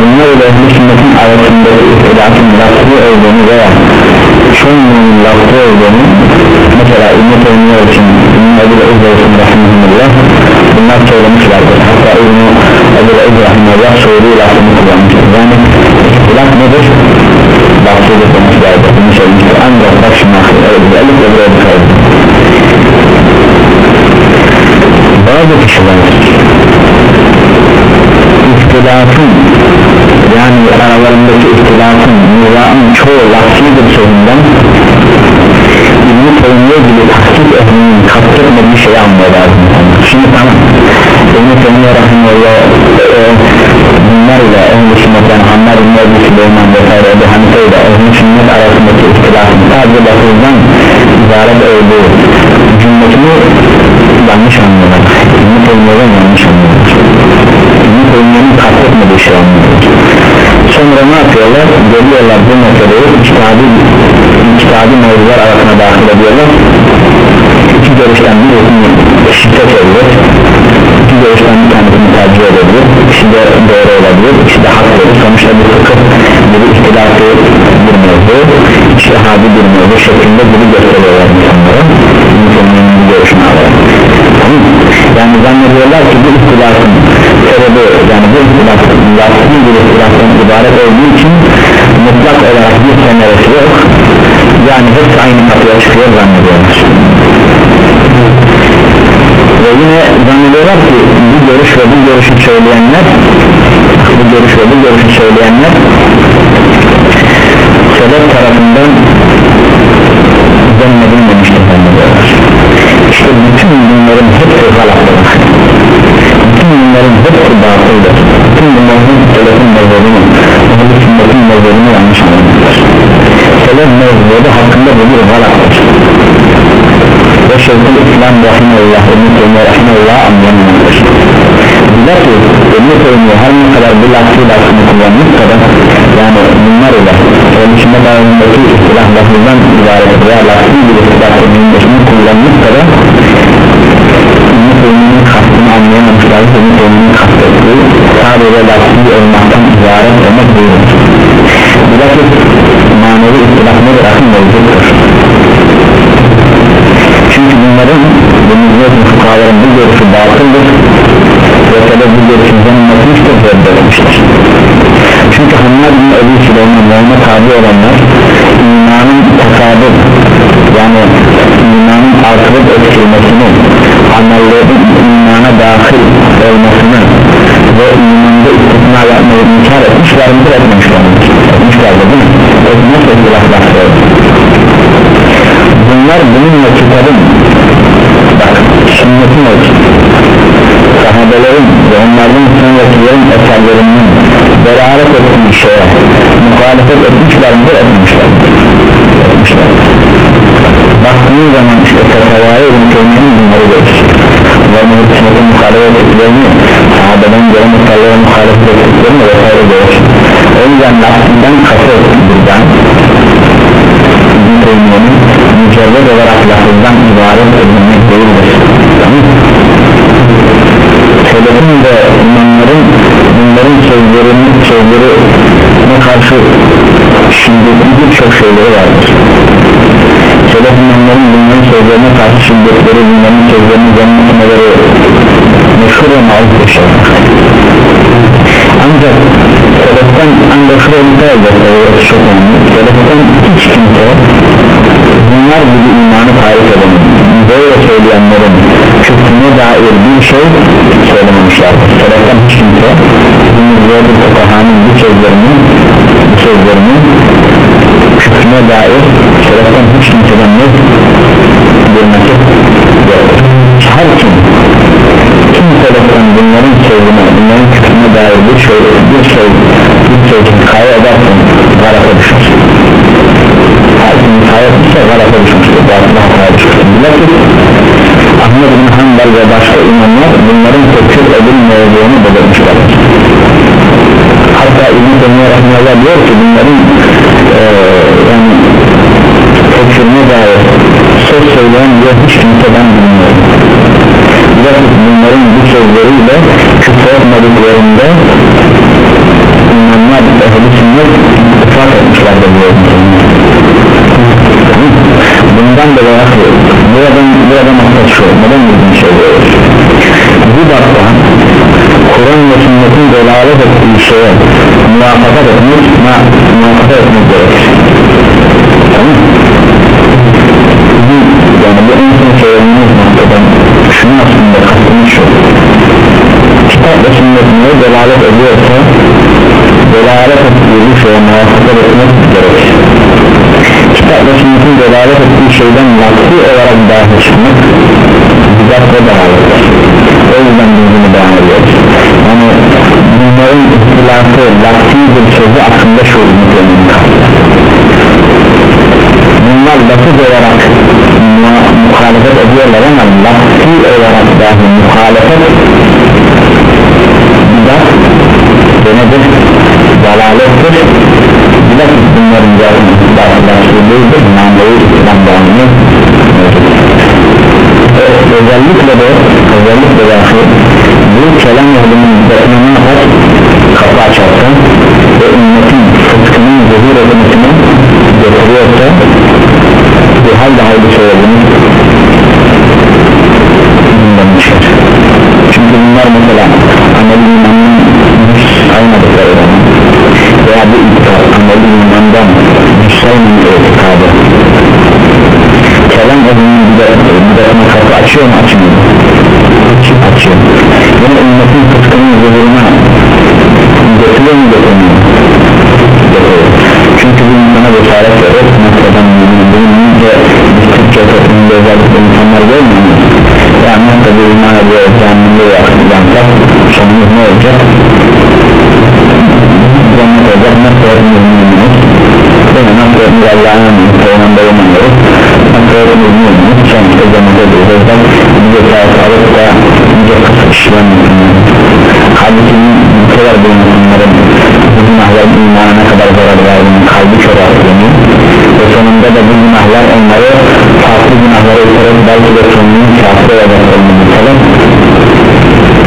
bunlar ile ehli sünnetin arasındaki ihtilafın lafzı olduğunu veya çoğunluğun lafzı olduğunu mesela ümmet olmuyor için ümmet Ebu Ebu Rahimahullah bunlar söylemişlerdir hatta ümmet Ebu Ebu Rahimahullah soruyu lafzını kullanmıştır yani ihtilaf nedir? Lafzıdır konuşlardır bunu söylemiştir ancak bak şimdi özellikle buraya dikkat bazı kişiler ihtilafın yani aralarındaki ihtilafın nizamın çoğu lafzidir sözünden İbn-i Teymiye gibi tahkik ehlinin kastetmediği şeyi anlıyor lazım şimdi tamam İbn-i Teymiye Rahimullah e, sünnetten Hammad İbn-i Ebu Süleyman vesaire Ebu Hanife ile ehl-i sünnet arasındaki ihtilafın sadece lafızdan ibaret olduğu cümletini yanlış anlıyorlar. İbn-i Teymiye'den yanlış anlıyorlar. İbn-i Teymiye'nin kastetmediği şey anlıyorlar. Sonra ne yapıyorlar? Geliyorlar bu meseleyi içtihadi içtihadi mevzular arasına dahil ediyorlar. İki görüşten birisini şiddet edilir iki görüşten bir tanesini tercih edebilir ikisi de doğru olabilir ikisi de hak verir sonuçta bu fıkıh bir ihtilafı bir mevzu içtihadi bir mevzu şeklinde bunu gösteriyorlar insanlara. İnsanların bu görüşünü alarak yani zannediyorlar ki bu ihtilafın sebebi yani bu ihtilafın lafzı bir ihtilaftan ibaret olduğu için mutlak olarak bir semeresi yok. Yani hepsi aynı kapıya çıkıyor zannediyorlar ve yine zannediyorlar ki bu görüş ve bu görüşü söyleyenler bu görüş ve bu görüşü söyleyenler sebep tarafından zannedilmemiştir zannediyorlar. İşte bütün bunların hepsi galattır bütün bunların hepsi batıldır. Bütün bunların selefin mevzulunu ehli sünnetin mevzulunu yanlış anlamışlar. Selef mevzulu hakkında bu bir galattır ve şeyhul İslam Rahimullah Ebu Teymiye Rahimullah anlayamamıştır Bilir ki Ebu Teymiye her ne kadar bu lafı lafını kullanmışsa da yani bunlar ile Ebu Sünnet arasındaki ihtilaf lafından ibaret veya lafı bir ihtilaf edilmesini kullanmışsa da Ebu Teymiye'nin kastını anlayamamışlar. Ebu Teymiye'nin kastettiği sadece lafı olmaktan ibaret olmak değildir. Bilakis manevi ihtilaf nedir? Akım mevcuttur bunların bunların fukaların bu görüşü batıldır. Ve sebep bu görüşün zanılmasmıştır reddedilmiştir çünkü Hammad bin Ebu Süleyman'larına tabi olanlar imanın tekadır yani imanın artırıp eksilmesini amellerin imana dahil olmasını ve imanda istisna yapmayı inkar etmişler midir etmemişler midir etmişlerdir değil mi? etkiler bunlar bununla kitabın sünnetin olsun sahabelerin ve onlardan sonrakilerin eserlerinden beraat ettiği şeye muhalefet etmişler midir etmişler etmişler baktığın zaman işte fetavaya ülkenin bunları görür ve muhalefet muhalefet ettiklerini sahabeden göre muhtarlara muhalefet ettiklerini vesaire görür o yüzden katı buradan Teymiye'nin mücerred olarak lafızdan ibaret edilmek değildir. Selefin de imamların bunların sözlerinin sözlerine karşı şiddetli birçok şeyleri vardır. Selef imamların bunların sözlerine karşı şiddetleri bunların sözlerini zannetmeleri meşhur ve mağaz bir şey ancak Seleften ancak şuraya dikkat edecekler çok önemli Seleften hiç kimse bunlar gibi imanı tarif eden böyle söyleyenlerin küfrüne dair bir şey söylememişlerdir. Seleften hiç kimse Zümmüzlerde Fukahanın bu sözlerinin bu sözlerinin küfrüne dair Seleften hiç kimseden ne görmesi yoktur her kim kim Seleften bunların sözüne bunların küfrüne dair bir şey bir şey bir şey kaya edersen garapa düşer her kim kaya ederse garapa düşmüştür. Garapa kaya düşmüştür Ahmet bin Hanbel ve başka imamlar bunların tekfir edilmeyeceğini belirtmişlerdir hatta İbn-i Teymiye Rahmanallah diyor ki bunların ee, yani tekfirine dair söz söyleyen diyor hiç kimse ben bilmiyorum etmediklerinde imamlar ehli sünnet ittifak etmişlerdir bundan dolayı buradan buradan maksat şu neden bildiğini söylüyoruz bu dakika Kur'an ve sünnetin delalet ettiği şeye muvafakat etmek muvafakat etmek gerekir. Tamam yani bu en son söylediğimiz noktadan şunu aslında kastımız şu kitap ve sünnetine delalet ediyorsa delalet ettiği bu şeye muvafakat etmek gerekir kitap ve sünnetin delalet ettiği şeyden lafzi olarak dahil çıkmak bidat ve delalettir o yüzden bunu devam ediyoruz. Yani bunların ihtilafı lafzi bir sözü aslında şu ümitenin bunlar lafız olarak muhalefet ediyorlar ama lafzi olarak dahi muhalefet ve nedir? dalalettir bidat bunların değildir manevi İslam bağımlı özellikle de özellikle de bu kelam ehlinin müddetine ne yapar? kapı açarsa ve ümmetin fıskının zuhur etmesine getiriyorsa bu halde haydi söylediğimiz bundan çıkar çünkü bunlar mesela ameli imanın saymadıkları zaman veya bu iddia ameli imandan müsaymanın itikadı kelam ehlinin müddetine kapı açıyor mu açmıyor mu? açıyor yani ümmetin fıskının zuhuruna getiriyor mu getirmiyor mu? çünkü bu insana cesaret verir noktadan bulununca Türkçe toplumunda özellikle insanlar görmüyor noktada iman ediyor canlı yapacak sonumuz ne olacak? cennet olacak nasıl öğrenilmemiz değil mi? nasıl öğrenilmemiz Allah'ın peygamber olmanları nasıl öğrenilmemiz sonuçta cennete duyacağız bir cesaret alıp da bir kısa işlememiz halbuki bu kadar bu insanların bu günahların imana ne kadar zarar verdiğini kalbi attığını ve sonunda da bu günahlar onları farklı günahlara iterek belki de sonunun kafir olabileceğini bilseler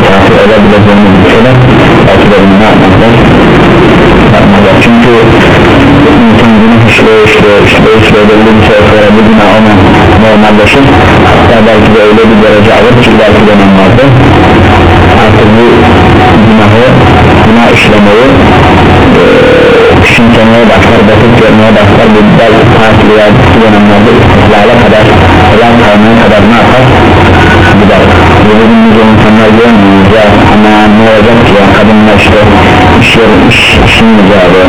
kafir olabileceğini bilseler belki de bunu ne yapmazlar yapmazlar çünkü insan günah işleye işleye işleye işleye belli bir süre sonra bu günah ona normalleşir hatta belki de öyle bir derece alır ki belki de normalde artık bu günahı günah işlemeyi e, küçümsemeye başlar basit görmeye başlar bu belki veya bu dönemlerde istihlale kadar helal kalmaya kadar ne yapar? Gider. Bugünümüzde insanlar görmüyoruz ya ama ne olacak ki? Ya kadınlar işte iş yeri iş işin mücadele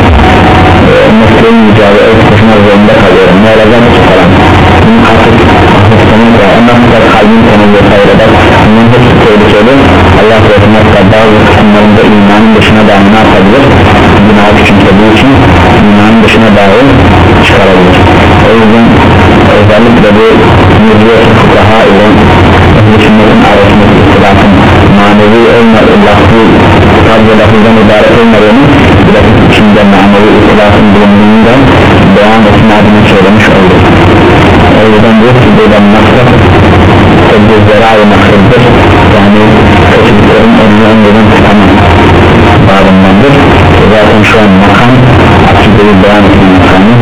e, mesleğin mücadele ev koşma zorunda kalıyorum ne olacak ki falan. Bunun artık var ondan sonra kalbin tanı vesaire bak bunun hepsi tehlikeli. Allah korusun hatta bazı kısımlarında imanın dışına dair ne yapabilir? Günah küçümsediği için imanın dışına dair çıkarabilir. O yüzden özellikle bu mürciye fukaha ile sünnetin arasındaki ihtilafın manevi olmadığı lafı sadece lafızdan ibaret olmadığını bilakis içinde manevi ihtilafın bulunduğundan devam etme adını söylemiş olduk o yüzden bu sizden maksat tedbirlere ayrı maksatdır yani kötülüklerin önünü önceden tutamam bağımlandır zaten şu an makam akideyi beyan etme makamı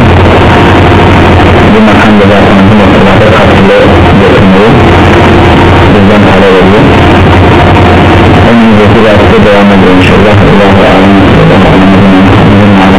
bu makam da zaten bu noktalarda katılı getirmeyi bizden talep ediyor onun üzerinde devam ediyor inşallah. Allah'a emanet olun